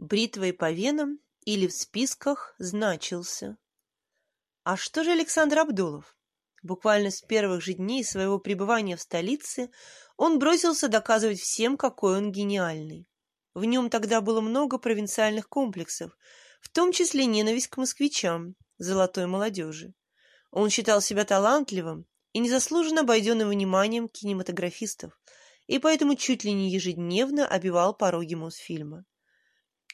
бритвой по венам или в списках значился. А что же Александр Абдулов? Буквально с первых же дней своего пребывания в столице он бросился доказывать всем, какой он гениальный. В нем тогда было много провинциальных комплексов, в том числе ненависть к москвичам, золотой молодежи. Он считал себя талантливым и незаслуженно обойденным вниманием кинематографистов, и поэтому чуть ли не ежедневно обивал пороги Мосфильма.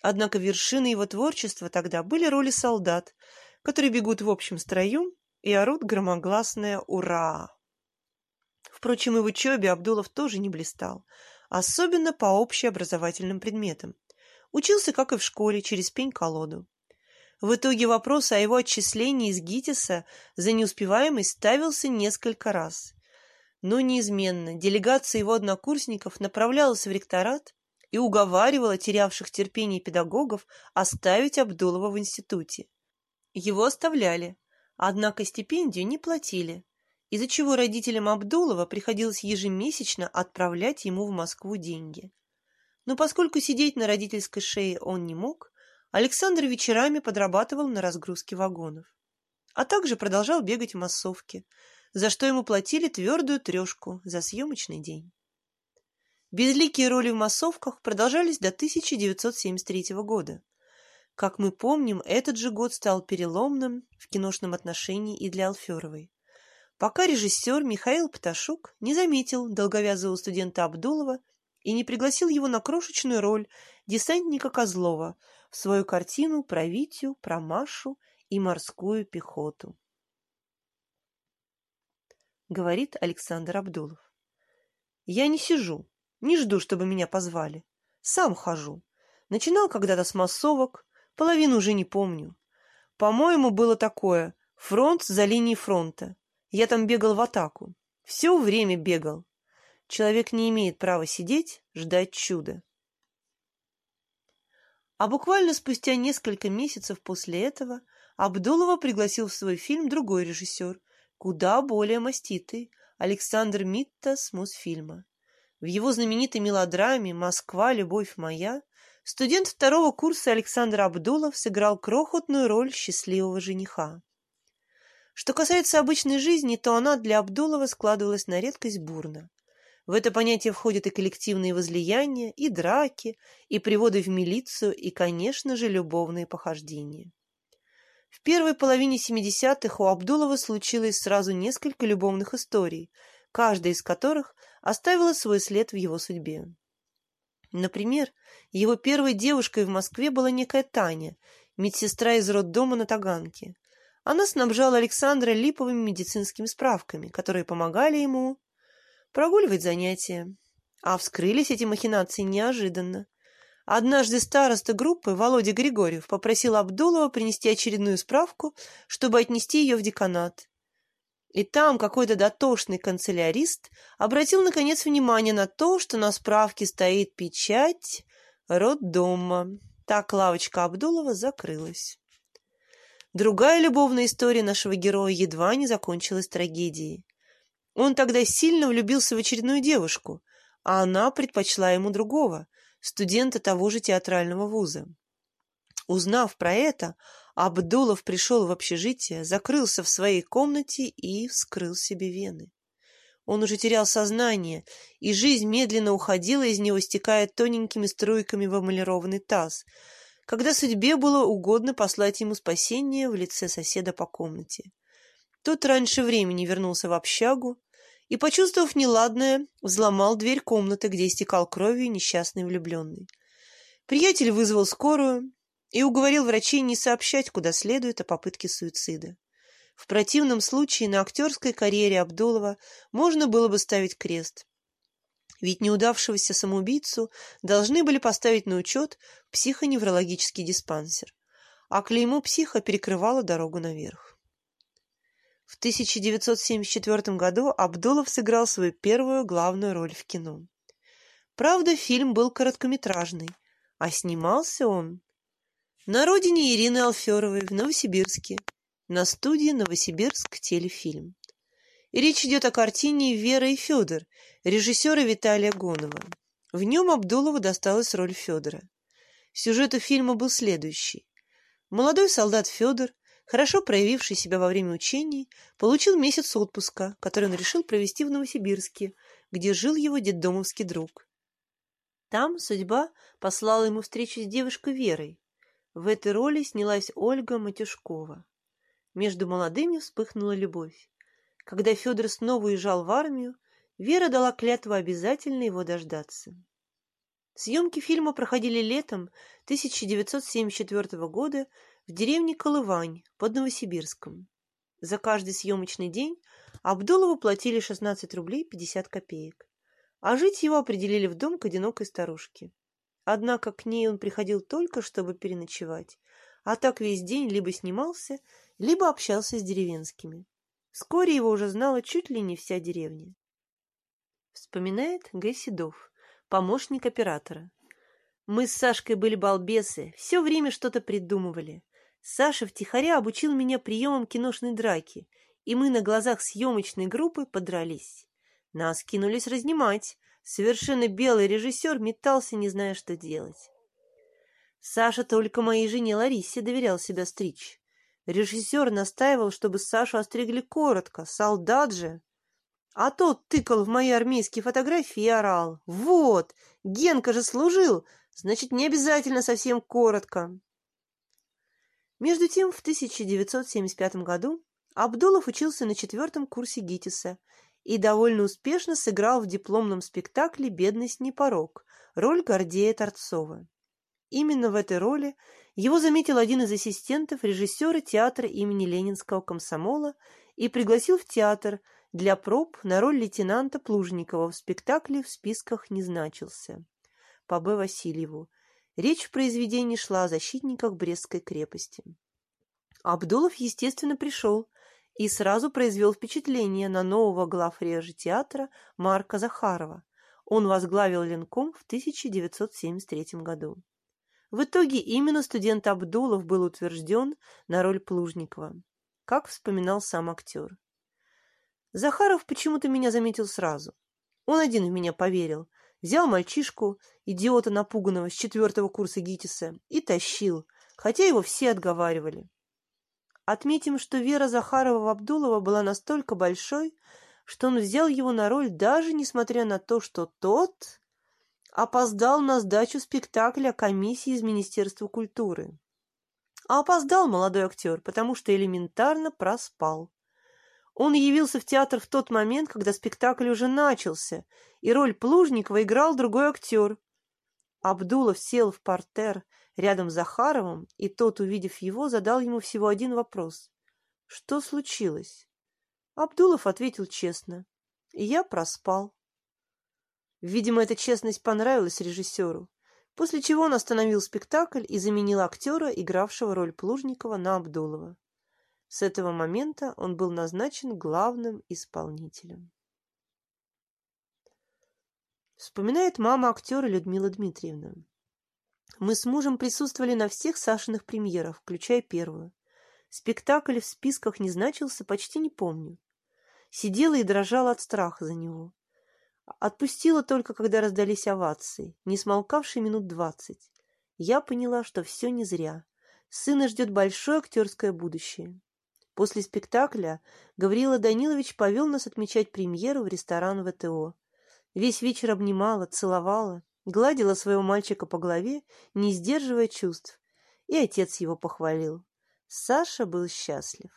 Однако вершиной его творчества тогда были роли солдат, которые бегут в общем строю и орут громогласное «Ура!». Впрочем, и в учебе Абдулов тоже не блистал, особенно по общеобразовательным предметам. Учился, как и в школе, через пень-колоду. В итоге вопрос о его отчислении из ГИТИСа за неуспеваемость ставился несколько раз. Но неизменно делегация его однокурсников направлялась в ректорат и уговаривала терявших терпение педагогов оставить Абдулова в институте. Его оставляли, однако стипендию не платили, из-за чего родителям Абдулова приходилось ежемесячно отправлять ему в Москву деньги. Но поскольку сидеть на родительской шее он не мог, Александр вечерами подрабатывал на разгрузке вагонов, а также продолжал бегать в массовке, за что ему платили твердую трешку за съемочный день. Безликие роли в массовках продолжались до 1973 года. Как мы помним, этот же год стал переломным в киношном отношении и для Алферовой. Пока режиссер Михаил Пташук не заметил долговязого студента Абдулова и не пригласил его на крошечную роль десантника Козлова в свою картину про Витю, про Машу и морскую пехоту. Говорит Александр Абдулов. Я не сижу, не жду, чтобы меня позвали. Сам хожу. Начинал когда-то с массовок, половину уже не помню. По-моему, было такое. Фронт за линией фронта. Я там бегал в атаку. Все время бегал. Человек не имеет права сидеть, ждать чуда. А буквально спустя несколько месяцев после этого Абдулова пригласил в свой фильм другой режиссер, куда более маститый, Александр Митта с Мосфильма. В его знаменитой мелодраме «Москва, любовь моя» студент второго курса Александр Абдулов сыграл крохотную роль счастливого жениха. Что касается обычной жизни, то она для Абдулова складывалась на редкость бурно. В это понятие входят и коллективные возлияния, и драки, и приводы в милицию, и, конечно же, любовные похождения. В первой половине 70-х у Абдулова случилось сразу несколько любовных историй, каждая из которых оставила свой след в его судьбе. Например, его первой девушкой в Москве была некая Таня, медсестра из роддома на Таганке. Она снабжала Александра липовыми медицинскими справками, которые помогали ему прогуливать занятия. А вскрылись эти махинации неожиданно. Однажды староста группы Володя Григорьев попросил Абдулова принести очередную справку, чтобы отнести ее в деканат. И там какой-то дотошный канцелярист обратил, наконец, внимание на то, что на справке стоит печать роддома. Так лавочка Абдулова закрылась. Другая любовная история нашего героя едва не закончилась трагедией. Он тогда сильно влюбился в очередную девушку, а она предпочла ему другого, студента того же театрального вуза. Узнав про это, Абдулов пришел в общежитие, закрылся в своей комнате и вскрыл себе вены. Он уже терял сознание, и жизнь медленно уходила из него, стекая тоненькими струйками в эмалированный таз, когда судьбе было угодно послать ему спасение в лице соседа по комнате. Тот раньше времени вернулся в общагу и, почувствовав неладное, взломал дверь комнаты, где истекал кровью несчастный влюбленный. Приятель вызвал скорую, и уговорил врачей не сообщать куда следует о попытке суицида. В противном случае на актерской карьере Абдулова можно было бы ставить крест. Ведь неудавшегося самоубийцу должны были поставить на учет психоневрологический диспансер, а клеймо психа перекрывало дорогу наверх. В 1974 году Абдулов сыграл свою первую главную роль в кино. Правда, фильм был короткометражный, а снимался он на родине Ирины Алферовой в Новосибирске, на студии «Новосибирск телефильм». И речь идет о картине «Вера и Федор» режиссера Виталия Гонова. В нем Абдулову досталась роль Федора. Сюжет у фильма был следующий. Молодой солдат Федор, хорошо проявивший себя во время учений, получил месяц отпуска, который он решил провести в Новосибирске, где жил его детдомовский друг. Там судьба послала ему встречу с девушкой Верой. В этой роли снялась Ольга Матюшкова. Между молодыми вспыхнула любовь. Когда Федор снова уезжал в армию, Вера дала клятву обязательно его дождаться. Съемки фильма проходили летом 1974 года в деревне Колывань под Новосибирском. За каждый съемочный день Абдулову платили 16 рублей 50 копеек, а жить его определили в дом к одинокой старушке. Однако к ней он приходил только, чтобы переночевать, а так весь день либо снимался, либо общался с деревенскими. Вскоре его уже знала чуть ли не вся деревня. Вспоминает Г. Седов, помощник оператора. Мы с Сашкой были балбесы, все время что-то придумывали. Саша втихаря обучил меня приемам киношной драки, и мы на глазах съемочной группы подрались. Нас кинулись разнимать. Совершенно белый режиссер метался, не зная, что делать. Саша только моей жене Ларисе доверял себя стричь. Режиссер настаивал, чтобы Сашу остригли коротко, солдат же. А тот тыкал в мои армейские фотографии и орал. «Вот, Генка же служил, значит, не обязательно совсем коротко». Между тем, в 1975 году Абдулов учился на четвертом курсе ГИТИСа и довольно успешно сыграл в дипломном спектакле «Бедность не порог» роль Гордея Торцова. Именно в этой роли его заметил один из ассистентов режиссера театра имени Ленинского комсомола и пригласил в театр для проб на роль лейтенанта Плужникова в спектакле «В списках не значился» по Б. Васильеву. Речь в произведении шла о защитниках Брестской крепости. Абдулов, естественно, пришел и сразу произвел впечатление на нового главрежа театра Марка Захарова. Он возглавил Ленком в 1973 году. В итоге именно студент Абдулов был утвержден на роль Плужникова, как вспоминал сам актер. Захаров почему-то меня заметил сразу. Он один в меня поверил. Взял мальчишку, идиота напуганного с четвертого курса ГИТИСа, и тащил, хотя его все отговаривали. Отметим, что вера Захарова в Абдулова была настолько большой, что он взял его на роль даже несмотря на то, что тот опоздал на сдачу спектакля комиссии из Министерства культуры. А опоздал молодой актер, потому что элементарно проспал. Он явился в театр в тот момент, когда спектакль уже начался, и роль Плужникова играл другой актер. Абдулов сел в портер рядом с Захаровым, и тот, увидев его, задал ему всего один вопрос. «Что случилось?» Абдулов ответил честно. «Я проспал». Видимо, эта честность понравилась режиссеру, после чего он остановил спектакль и заменил актера, игравшего роль Плужникова, на Абдулова. С этого момента он был назначен главным исполнителем. Вспоминает мама актера Людмила Дмитриевна. Мы с мужем присутствовали на всех Сашиных премьерах, включая первую. Спектакль в списках не значился, почти не помню. Сидела и дрожала от страха за него. Отпустила только, когда раздались овации, не смолкавшие минут двадцать. Я поняла, что все не зря. Сына ждет большое актерское будущее. После спектакля Гаврила Данилович повел нас отмечать премьеру в ресторан ВТО. Весь вечер обнимала, целовала, гладила своего мальчика по голове, не сдерживая чувств. И отец его похвалил. Саша был счастлив.